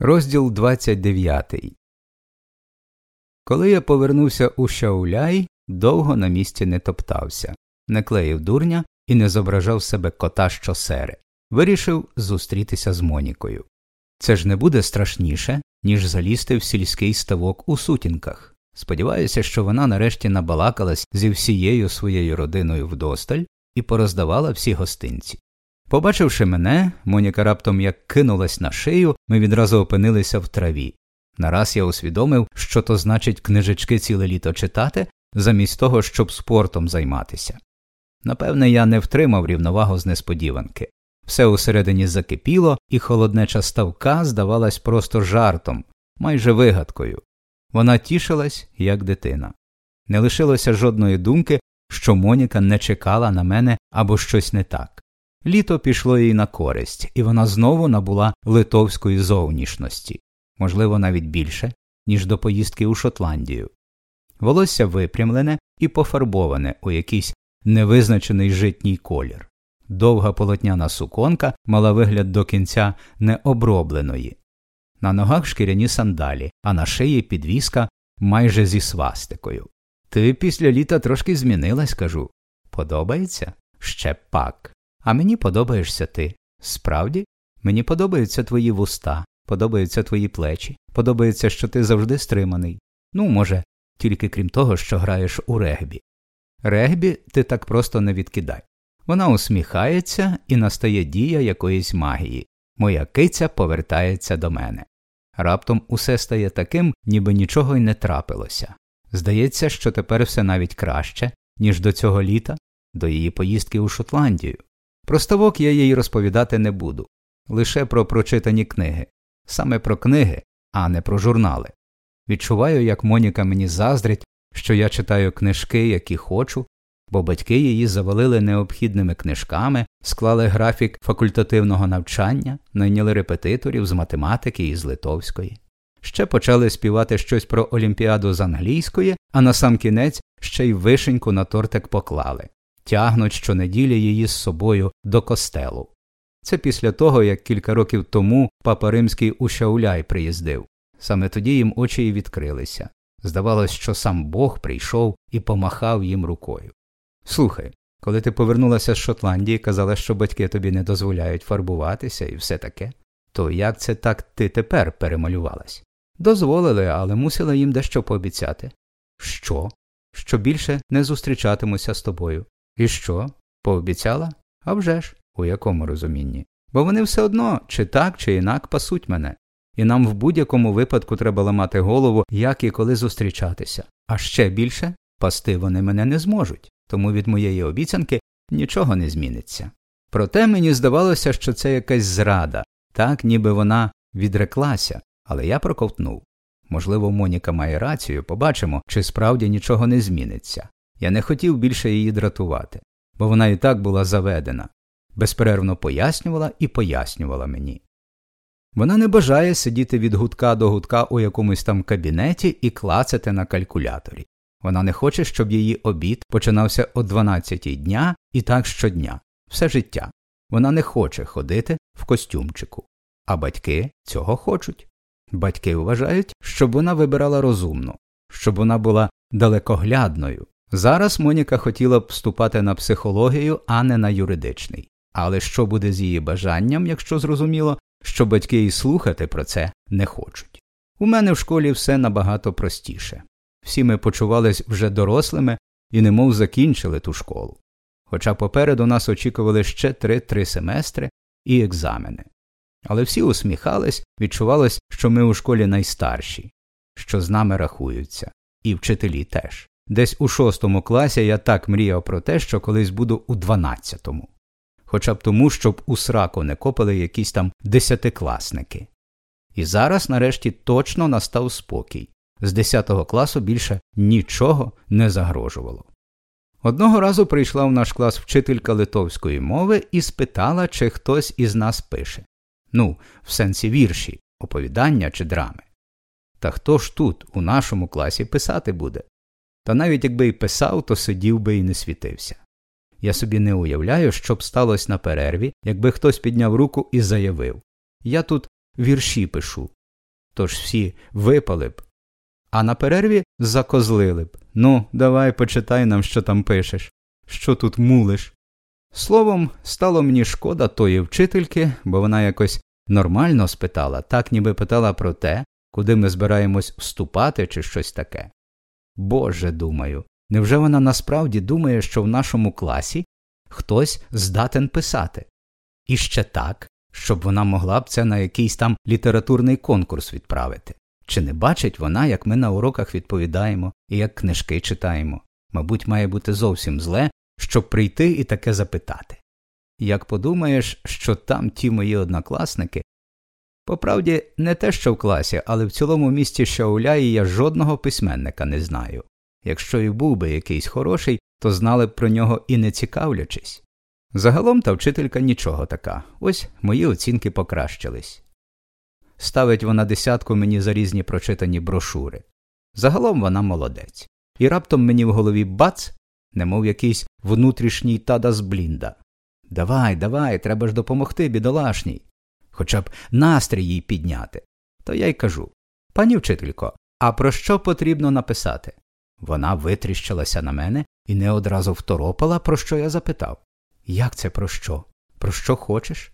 Розділ 29 Коли я повернувся у Шауляй, довго на місці не топтався, не клеїв дурня і не зображав себе кота щосери. Вирішив зустрітися з Монікою. Це ж не буде страшніше, ніж залізти в сільський ставок у сутінках. Сподіваюся, що вона нарешті набалакалась зі всією своєю родиною вдосталь і пороздавала всі гостинці. Побачивши мене, Моніка раптом як кинулась на шию, ми відразу опинилися в траві. Нараз я усвідомив, що то значить книжечки ціле літо читати, замість того, щоб спортом займатися. Напевне, я не втримав рівновагу з несподіванки. Все усередині закипіло, і холоднеча ставка здавалась просто жартом, майже вигадкою. Вона тішилась, як дитина. Не лишилося жодної думки, що Моніка не чекала на мене або щось не так. Літо пішло їй на користь, і вона знову набула литовської зовнішності, можливо, навіть більше, ніж до поїздки у Шотландію. Волосся випрямлене і пофарбоване у якийсь невизначений житній колір. Довга полотняна суконка мала вигляд до кінця необробленої. На ногах шкіряні сандалі, а на шиї підвіска майже зі свастикою. Ти після літа трошки змінилась, кажу. Подобається? Ще пак. А мені подобаєшся ти. Справді, мені подобаються твої вуста, подобаються твої плечі, подобається, що ти завжди стриманий. Ну, може, тільки крім того, що граєш у регбі. Регбі ти так просто не відкидай. Вона усміхається і настає дія якоїсь магії. Моя киця повертається до мене. Раптом усе стає таким, ніби нічого й не трапилося. Здається, що тепер все навіть краще, ніж до цього літа, до її поїздки у Шотландію. Про ставок я їй розповідати не буду, лише про прочитані книги, саме про книги, а не про журнали. Відчуваю, як Моніка мені заздрить, що я читаю книжки, які хочу, бо батьки її завалили необхідними книжками, склали графік факультативного навчання, найняли репетиторів з математики і з литовської. Ще почали співати щось про олімпіаду з англійської, а на сам кінець ще й вишеньку на тортик поклали тягнуть щонеділі її з собою до костелу. Це після того, як кілька років тому папа римський у Шауляй приїздив. Саме тоді їм очі й відкрилися. Здавалось, що сам Бог прийшов і помахав їм рукою. Слухай, коли ти повернулася з Шотландії, казала, що батьки тобі не дозволяють фарбуватися і все таке, то як це так ти тепер перемалювалась? Дозволили, але мусила їм дещо пообіцяти. Що? Що більше не зустрічатимуся з тобою. І що? Пообіцяла? А вже ж, у якому розумінні? Бо вони все одно чи так, чи інак пасуть мене, і нам в будь-якому випадку треба ламати голову, як і коли зустрічатися. А ще більше пасти вони мене не зможуть, тому від моєї обіцянки нічого не зміниться. Проте мені здавалося, що це якась зрада, так ніби вона відреклася, але я проковтнув. Можливо, Моніка має рацію, побачимо, чи справді нічого не зміниться. Я не хотів більше її дратувати, бо вона і так була заведена, безперервно пояснювала і пояснювала мені. Вона не бажає сидіти від гудка до гудка у якомусь там кабінеті і клацати на калькуляторі. Вона не хоче, щоб її обід починався о 12 дня і так щодня, все життя. Вона не хоче ходити в костюмчику, а батьки цього хочуть. Батьки вважають, щоб вона вибирала розумно, щоб вона була далекоглядною, Зараз Моніка хотіла б вступати на психологію, а не на юридичний. Але що буде з її бажанням, якщо зрозуміло, що батьки і слухати про це не хочуть? У мене в школі все набагато простіше. Всі ми почувались вже дорослими і немов закінчили ту школу. Хоча попереду нас очікували ще три-три семестри і екзамени. Але всі усміхались, відчувалось, що ми у школі найстарші, що з нами рахуються, і вчителі теж. Десь у шостому класі я так мріяв про те, що колись буду у дванадцятому. Хоча б тому, щоб у сраку не копали якісь там десятикласники. І зараз, нарешті, точно настав спокій. З десятого класу більше нічого не загрожувало. Одного разу прийшла в наш клас вчителька литовської мови і спитала, чи хтось із нас пише ну, в сенсі вірші, оповідання чи драми. Та хто ж тут, у нашому класі, писати буде? Та навіть якби й писав, то сидів би і не світився. Я собі не уявляю, що б сталося на перерві, якби хтось підняв руку і заявив Я тут вірші пишу, тож всі випали б, а на перерві закозлили б. Ну, давай почитай нам, що там пишеш, що тут мулиш. Словом, стало мені шкода тої вчительки, бо вона якось нормально спитала, так ніби питала про те, куди ми збираємось вступати чи щось таке. Боже, думаю, невже вона насправді думає, що в нашому класі хтось здатен писати? І ще так, щоб вона могла б це на якийсь там літературний конкурс відправити. Чи не бачить вона, як ми на уроках відповідаємо і як книжки читаємо? Мабуть, має бути зовсім зле, щоб прийти і таке запитати. Як подумаєш, що там ті мої однокласники. Поправді, не те, що в класі, але в цілому місті Шауляї я жодного письменника не знаю. Якщо і був би якийсь хороший, то знали б про нього і не цікавлячись. Загалом та вчителька нічого така, ось мої оцінки покращились. Ставить вона десятку мені за різні прочитані брошури. Загалом вона молодець. І раптом мені в голові бац, немов якийсь внутрішній тадас блінда. Давай, давай, треба ж допомогти, бідолашній. Хоча б настрій їй підняти. То я й кажу Пані вчителько, а про що потрібно написати? Вона витріщилася на мене і не одразу второпала, про що я запитав. Як це про що? Про що хочеш?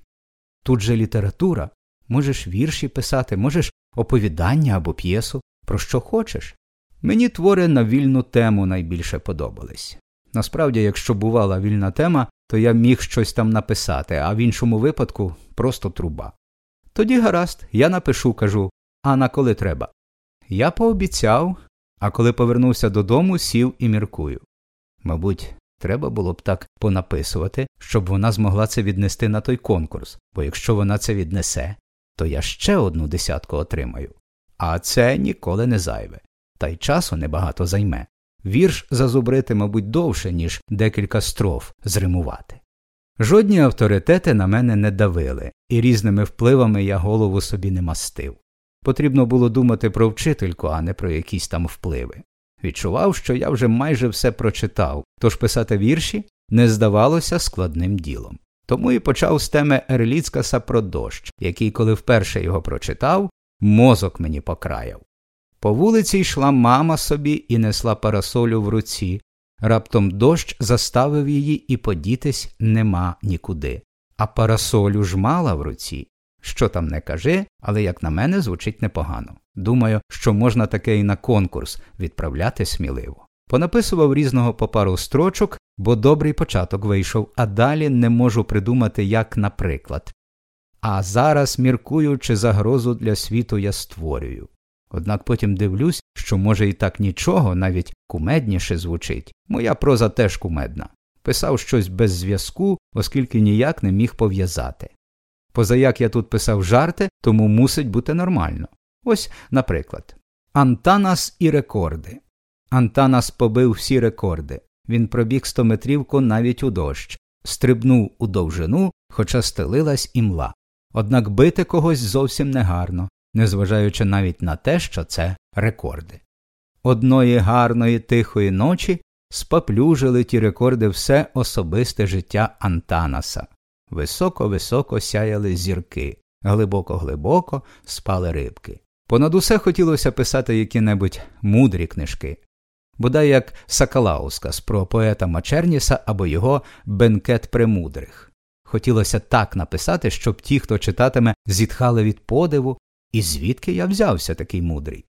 Тут же література. Можеш вірші писати, можеш оповідання або п'єсу, про що хочеш. Мені твори на вільну тему найбільше подобались. Насправді, якщо бувала вільна тема, то я міг щось там написати, а в іншому випадку просто труба. Тоді гаразд, я напишу, кажу, а на коли треба. Я пообіцяв, а коли повернувся додому, сів і міркую. Мабуть, треба було б так понаписувати, щоб вона змогла це віднести на той конкурс, бо якщо вона це віднесе, то я ще одну десятку отримаю. А це ніколи не зайве, та й часу небагато займе. Вірш зазубрити, мабуть, довше, ніж декілька строф зримувати. Жодні авторитети на мене не давили, і різними впливами я голову собі не мастив. Потрібно було думати про вчительку, а не про якісь там впливи. Відчував, що я вже майже все прочитав, тож писати вірші не здавалося складним ділом. Тому і почав з теми Ерліцкаса про дощ, який, коли вперше його прочитав, мозок мені покраяв. По вулиці йшла мама собі і несла парасолю в руці. Раптом дощ заставив її і подітись нема нікуди. А парасолю ж мала в руці. Що там не кажи, але, як на мене, звучить непогано. Думаю, що можна таке і на конкурс відправляти сміливо. Понаписував різного по пару строчок, бо добрий початок вийшов, а далі не можу придумати, як наприклад. А зараз міркую, чи загрозу для світу я створюю. Однак потім дивлюсь, що, може, і так нічого, навіть кумедніше звучить. Моя проза теж кумедна. Писав щось без зв'язку, оскільки ніяк не міг пов'язати. Позаяк я тут писав жарти, тому мусить бути нормально. Ось, наприклад, Антанас і рекорди. Антанас побив всі рекорди. Він пробіг стометрівку навіть у дощ, стрибнув у довжину, хоча стелилась імла. Однак бити когось зовсім негарно, незважаючи навіть на те, що це рекорди. Одної гарної тихої ночі споплюжили ті рекорди все особисте життя Антанаса. Високо високо сяяли зірки, глибоко глибоко спали рибки. Понад усе хотілося писати які небудь мудрі книжки, бодай як Сакалаускас про поета Мачерніса або його Бенкет премудрих. Хотілося так написати, щоб ті, хто читатиме, зітхали від подиву, і звідки я взявся такий мудрий.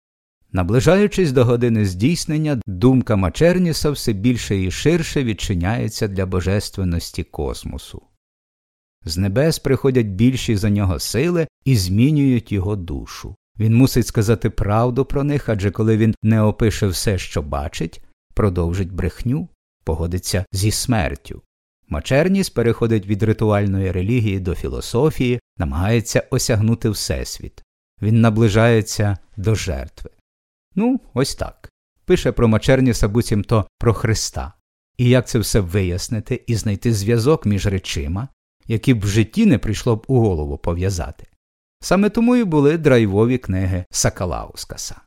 Наближаючись до години здійснення, думка Мачерніса все більше і ширше відчиняється для божественності космосу. З небес приходять більші за нього сили і змінюють його душу. Він мусить сказати правду про них, адже коли він не опише все, що бачить, продовжить брехню, погодиться зі смертю. Мачерніс переходить від ритуальної релігії до філософії, намагається осягнути Всесвіт. Він наближається до жертви. Ну, ось так. Пише про Мачерніса буцімто про Христа. І як це все вияснити і знайти зв'язок між речима, які б в житті не прийшло б у голову пов'язати. Саме тому і були драйвові книги Сакалаускаса.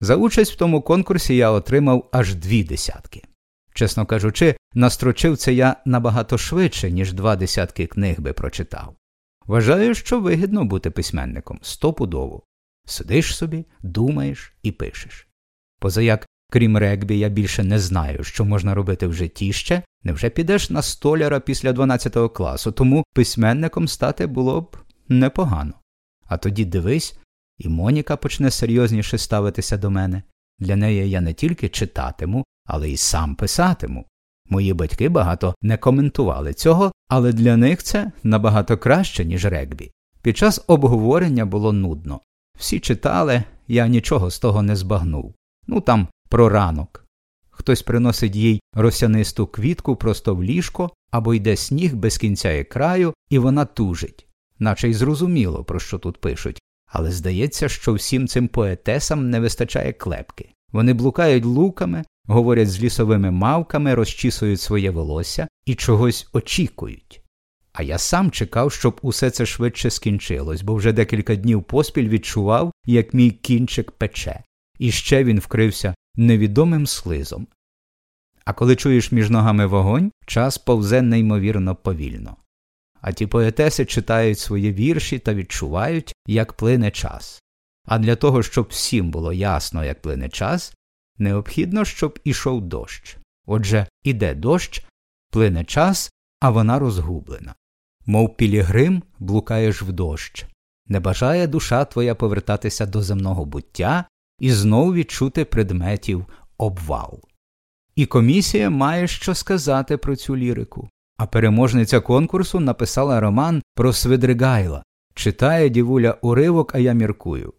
За участь в тому конкурсі я отримав аж дві десятки. Чесно кажучи, настрочив це я набагато швидше, ніж два десятки книг би прочитав. Вважаю, що вигідно бути письменником стопудово. Сидиш собі, думаєш і пишеш. Позаяк, крім регбі, я більше не знаю, що можна робити в житті ще, невже підеш на столяра після 12 класу, тому письменником стати було б непогано. А тоді дивись, і Моніка почне серйозніше ставитися до мене. Для неї я не тільки читатиму, але й сам писатиму. Мої батьки багато не коментували цього, але для них це набагато краще, ніж регбі. Під час обговорення було нудно. Всі читали, я нічого з того не збагнув. Ну там про ранок. Хтось приносить їй росянисту квітку просто в ліжко або йде сніг без кінця і краю, і вона тужить, наче й зрозуміло, про що тут пишуть, але здається, що всім цим поетесам не вистачає клепки. Вони блукають луками, говорять з лісовими мавками, розчісують своє волосся і чогось очікують. А я сам чекав, щоб усе це швидше скінчилось, бо вже декілька днів поспіль відчував, як мій кінчик пече, і ще він вкрився невідомим слизом. А коли чуєш між ногами вогонь, час повзе неймовірно повільно. А ті поетеси читають свої вірші та відчувають, як плине час. А для того, щоб всім було ясно, як плине час, необхідно, щоб ішов дощ. Отже, іде дощ, плине час, а вона розгублена. Мов пілігрим, блукаєш в дощ. Не бажає душа твоя повертатися до земного буття і знов відчути предметів обвал. І комісія має що сказати про цю лірику. А переможниця конкурсу написала роман про Свидригайла. Читає дівуля уривок, а я міркую.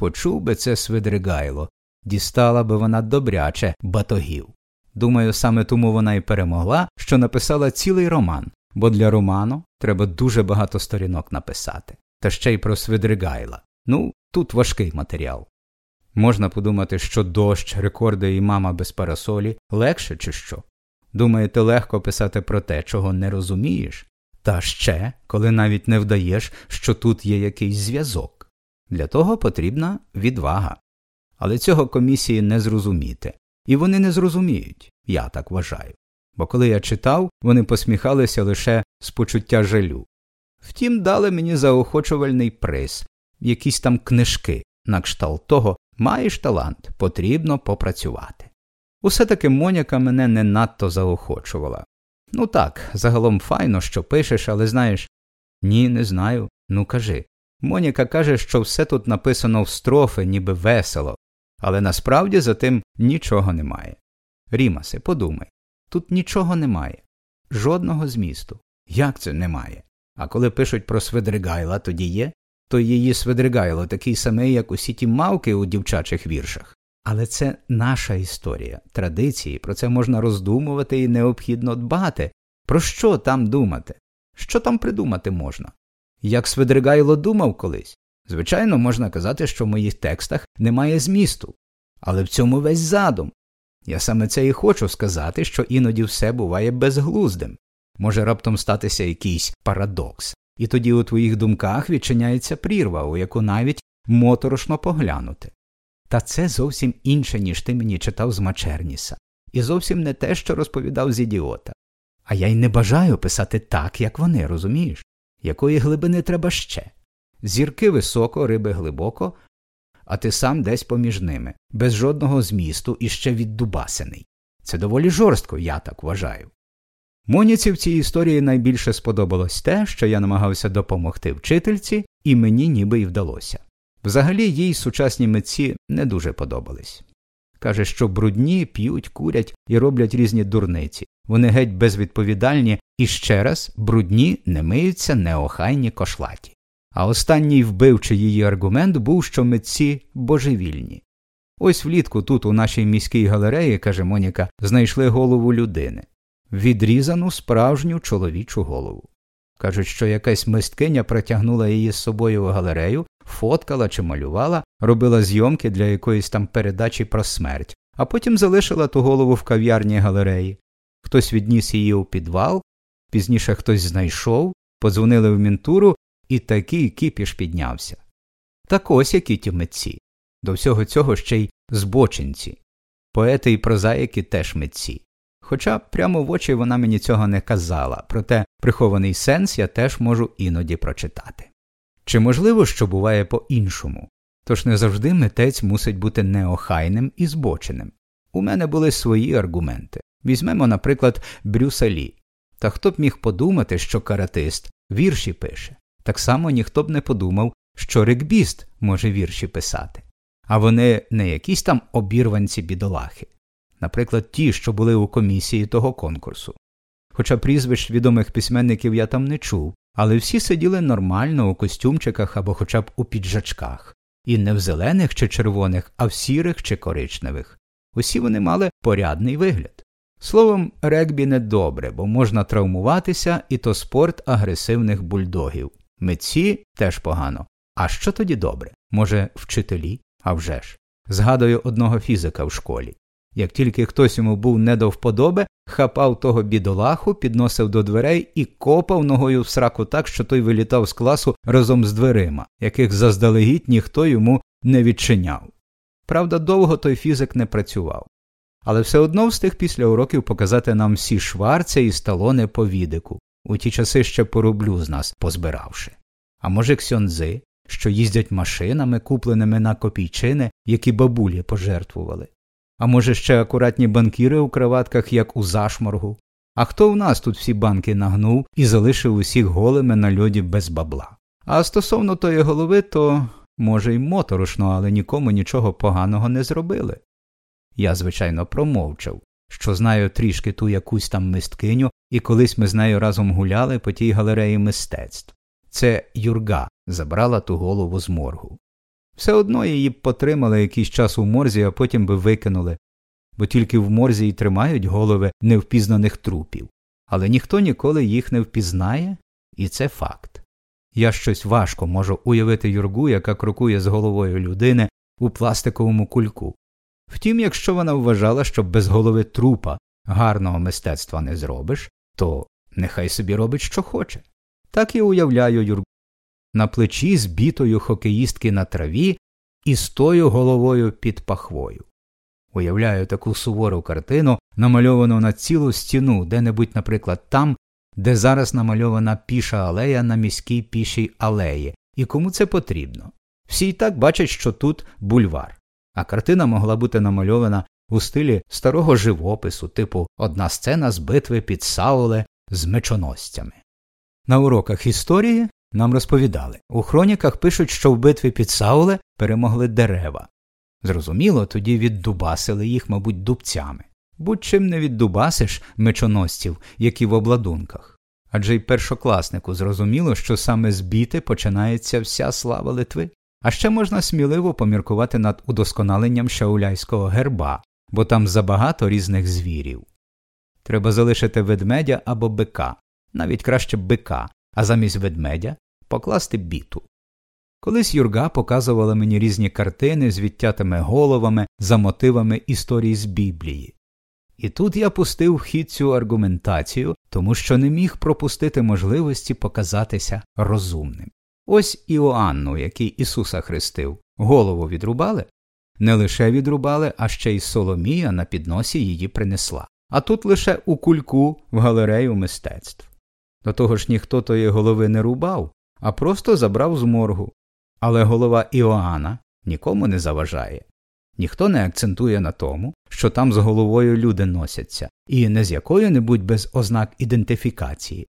Почув би це Свидригайло, дістала би вона добряче батогів. Думаю, саме тому вона і перемогла, що написала цілий роман, бо для роману треба дуже багато сторінок написати, та ще й про Свидригайла. Ну, тут важкий матеріал. Можна подумати, що дощ, рекорди і мама без парасолі легше, чи що. Думаєте, легко писати про те, чого не розумієш? Та ще, коли навіть не вдаєш, що тут є якийсь зв'язок. Для того потрібна відвага. Але цього комісії не зрозуміти. І вони не зрозуміють, я так вважаю. Бо коли я читав, вони посміхалися лише з почуття жалю. Втім, дали мені заохочувальний приз, якісь там книжки, на кшталт того, маєш талант, потрібно попрацювати. Усе таки Моніка мене не надто заохочувала. Ну так, загалом файно, що пишеш, але знаєш. Ні, не знаю. Ну кажи. Моніка каже, що все тут написано в строфи, ніби весело, але насправді за тим нічого немає. Рімасе, подумай тут нічого немає, жодного змісту. Як це немає? А коли пишуть про Свидригайла, тоді є, то її Свидригайло такий самий, як усі ті мавки у дівчачих віршах. Але це наша історія, традиції, про це можна роздумувати і необхідно дбати. Про що там думати? Що там придумати можна? Як Свидригайло думав колись? Звичайно, можна казати, що в моїх текстах немає змісту, але в цьому весь задум. Я саме це і хочу сказати, що іноді все буває безглуздим, може раптом статися якийсь парадокс, і тоді у твоїх думках відчиняється прірва, у яку навіть моторошно поглянути. Та це зовсім інше, ніж ти мені читав з Мачерніса, і зовсім не те, що розповідав з ідіота. А я й не бажаю писати так, як вони, розумієш? Якої глибини треба ще? Зірки високо, риби глибоко, а ти сам десь поміж ними, без жодного змісту і ще віддубасений. Це доволі жорстко, я так вважаю. Моніці в цій історії найбільше сподобалось те, що я намагався допомогти вчительці, і мені ніби й вдалося. Взагалі їй сучасні митці не дуже подобались. Каже, що брудні п'ють, курять і роблять різні дурниці. Вони геть безвідповідальні і ще раз брудні не миються неохайні кошлаті. А останній вбивчий її аргумент був, що митці божевільні. Ось влітку тут, у нашій міській галереї, каже Моніка, знайшли голову людини відрізану справжню чоловічу голову. Кажуть, що якась мисткиня протягнула її з собою в галерею, фоткала чи малювала, робила зйомки для якоїсь там передачі про смерть, а потім залишила ту голову в кав'ярні галереї. Хтось відніс її у підвал, пізніше хтось знайшов, подзвонили в мінтуру, і такий кіпіш піднявся. Так ось які ті митці. До всього цього ще й збочинці. Поети і прозаїки теж митці. Хоча прямо в очі вона мені цього не казала, проте прихований сенс я теж можу іноді прочитати. Чи можливо, що буває по іншому? Тож не завжди митець мусить бути неохайним і збоченим. У мене були свої аргументи. Візьмемо, наприклад, Брюса Лі. Та хто б міг подумати, що каратист вірші пише, так само ніхто б не подумав, що рекбіст може вірші писати. А вони не якісь там обірванці бідолахи, наприклад, ті, що були у комісії того конкурсу. Хоча прізвищ відомих письменників я там не чув, але всі сиділи нормально у костюмчиках або хоча б у піджачках, і не в зелених чи червоних, а в сірих чи коричневих. Усі вони мали порядний вигляд. Словом, регбі недобре, бо можна травмуватися, і то спорт агресивних бульдогів. Митці теж погано. А що тоді добре? Може, вчителі? А вже ж. Згадую одного фізика в школі. Як тільки хтось йому був не до вподоби, хапав того бідолаху, підносив до дверей і копав ногою в сраку так, що той вилітав з класу разом з дверима, яких заздалегідь ніхто йому не відчиняв. Правда, довго той фізик не працював. Але все одно встиг після уроків показати нам всі шварця і сталони по відику, у ті часи ще порублю з нас позбиравши. А може, ксьонзи, що їздять машинами, купленими на копійчини, які бабулі пожертвували. А може, ще акуратні банкіри у краватках, як у зашморгу. А хто в нас тут всі банки нагнув і залишив усіх голими на льоді без бабла? А стосовно тої голови, то, може, й моторошно, але нікому нічого поганого не зробили. Я, звичайно, промовчав, що знаю трішки ту якусь там мисткиню, і колись ми з нею разом гуляли по тій галереї мистецтв. Це Юрга забрала ту голову з моргу. Все одно її б потримали якийсь час у морзі, а потім би викинули, бо тільки в морзі й тримають голови невпізнаних трупів, але ніхто ніколи їх не впізнає, і це факт. Я щось важко можу уявити юргу, яка крокує з головою людини у пластиковому кульку. Втім, якщо вона вважала, що без голови трупа гарного мистецтва не зробиш, то нехай собі робить, що хоче. Так і уявляю юргу на плечі збітою хокеїстки на траві і з тою головою під пахвою. Уявляю таку сувору картину, намальовану на цілу стіну, де небудь, наприклад, там, де зараз намальована піша алея на міській пішій алеї, і кому це потрібно. Всі й так бачать, що тут бульвар, а картина могла бути намальована у стилі старого живопису, типу одна сцена з битви під Сауле з мечоносцями. На уроках історії нам розповідали у хроніках пишуть, що в битві під Сауле перемогли дерева. Зрозуміло, тоді віддубасили їх, мабуть, дубцями. Будь чим не віддубасиш мечоносців, які в обладунках. Адже й першокласнику зрозуміло, що саме з біти починається вся слава Литви. А ще можна сміливо поміркувати над удосконаленням шауляйського герба, бо там забагато різних звірів. Треба залишити ведмедя або бика, навіть краще бика, а замість ведмедя покласти біту. Колись Юрга показувала мені різні картини з відтятими головами за мотивами історії з Біблії. І тут я пустив в хід цю аргументацію, тому що не міг пропустити можливості показатися розумним. Ось Іоанну, який Ісуса хрестив, голову відрубали, не лише відрубали, а ще й Соломія на підносі її принесла, а тут лише у кульку в галерею мистецтв. До того ж ніхто тої голови не рубав, а просто забрав з моргу. Але голова Іоанна нікому не заважає. Ніхто не акцентує на тому, що там з головою люди носяться, і не з якою небудь без ознак ідентифікації,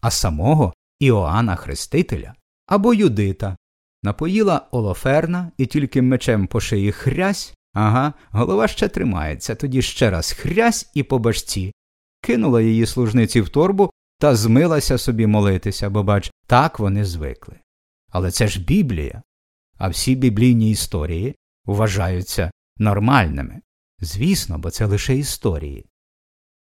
а самого Іоанна Хрестителя або Юдита. Напоїла Олоферна і тільки мечем по шиї хрясь, ага, голова ще тримається, тоді ще раз хрясь і по башці, кинула її служниці в торбу та змилася собі молитися, бо бач, так вони звикли. Але це ж Біблія, а всі біблійні історії вважаються нормальними. Звісно, бо це лише історії.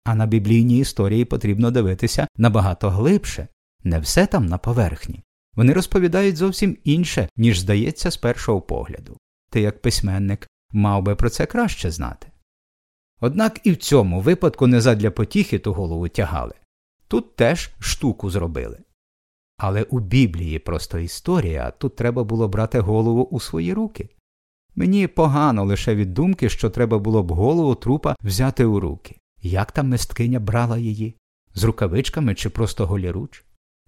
А на біблійні історії потрібно дивитися набагато глибше, не все там на поверхні. Вони розповідають зовсім інше, ніж здається з першого погляду. Ти, як письменник, мав би про це краще знати. Однак і в цьому випадку не задля потіхи ту голову тягали. Тут теж штуку зробили. Але у Біблії просто історія, тут треба було брати голову у свої руки. Мені погано лише від думки, що треба було б голову трупа взяти у руки. Як там мисткиня брала її? З рукавичками чи просто голіруч?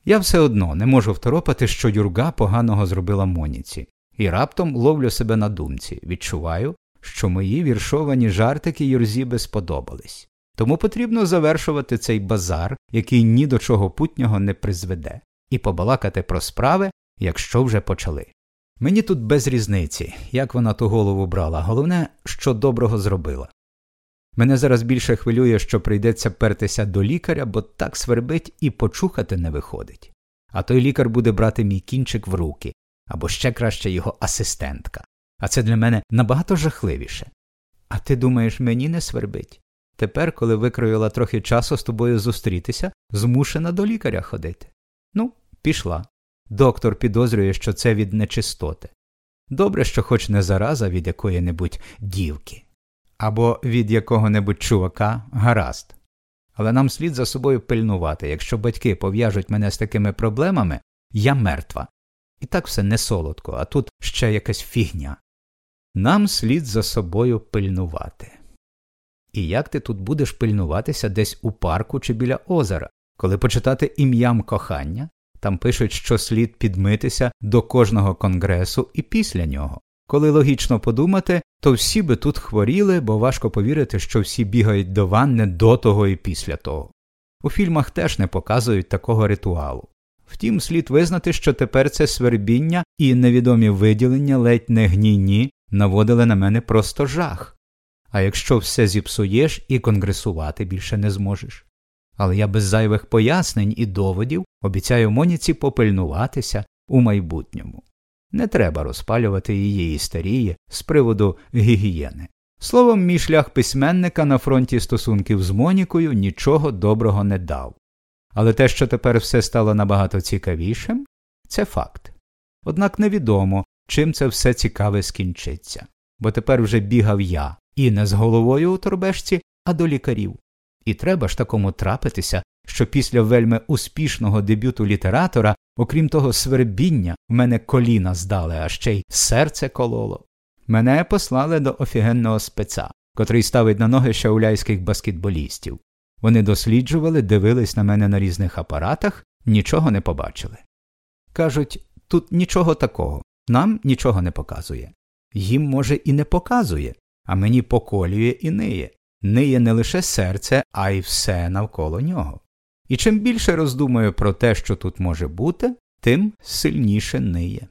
Я все одно не можу второпати, що юрга поганого зробила Моніці. і раптом ловлю себе на думці, відчуваю, що мої віршовані жартики Юрзібе сподобались. Тому потрібно завершувати цей базар, який ні до чого путнього не призведе, і побалакати про справи, якщо вже почали. Мені тут без різниці, як вона ту голову брала, головне, що доброго зробила. Мене зараз більше хвилює, що прийдеться пертися до лікаря, бо так свербить і почухати не виходить. А той лікар буде брати мій кінчик в руки, або ще краще його асистентка. А це для мене набагато жахливіше. А ти думаєш, мені не свербить? Тепер, коли викроїла трохи часу з тобою зустрітися, змушена до лікаря ходити. Ну, пішла. Доктор підозрює, що це від нечистоти. Добре, що хоч не зараза від якої небудь дівки, або від якого небудь чувака гаразд. Але нам слід за собою пильнувати якщо батьки пов'яжуть мене з такими проблемами, я мертва. І так все не солодко, а тут ще якась фігня. Нам слід за собою пильнувати. І як ти тут будеш пильнуватися десь у парку чи біля озера, коли почитати ім'ям кохання, там пишуть, що слід підмитися до кожного конгресу і після нього. Коли логічно подумати, то всі би тут хворіли, бо важко повірити, що всі бігають до ванни до того і після того. У фільмах теж не показують такого ритуалу. Втім, слід визнати, що тепер це свербіння і невідомі виділення ледь не гнійні наводили на мене просто жах. А якщо все зіпсуєш і конгресувати більше не зможеш. Але я без зайвих пояснень і доводів обіцяю Моніці попильнуватися у майбутньому. Не треба розпалювати її істерії з приводу гігієни. Словом, мій шлях письменника на фронті стосунків з Монікою нічого доброго не дав. Але те, що тепер все стало набагато цікавішим, це факт. Однак невідомо, чим це все цікаве скінчиться, бо тепер вже бігав я і не з головою у торбешці, а до лікарів. І треба ж такому трапитися, що після вельми успішного дебюту літератора, окрім того свербіння, в мене коліна здали, а ще й серце кололо. Мене послали до офігенного спеца, котрий ставить на ноги шауляйських баскетболістів. Вони досліджували, дивились на мене на різних апаратах, нічого не побачили. Кажуть, тут нічого такого, нам нічого не показує. Їм, може, і не показує, а мені поколює і ниє. Ниє не лише серце, а й все навколо нього. І чим більше роздумаю про те, що тут може бути, тим сильніше ниє.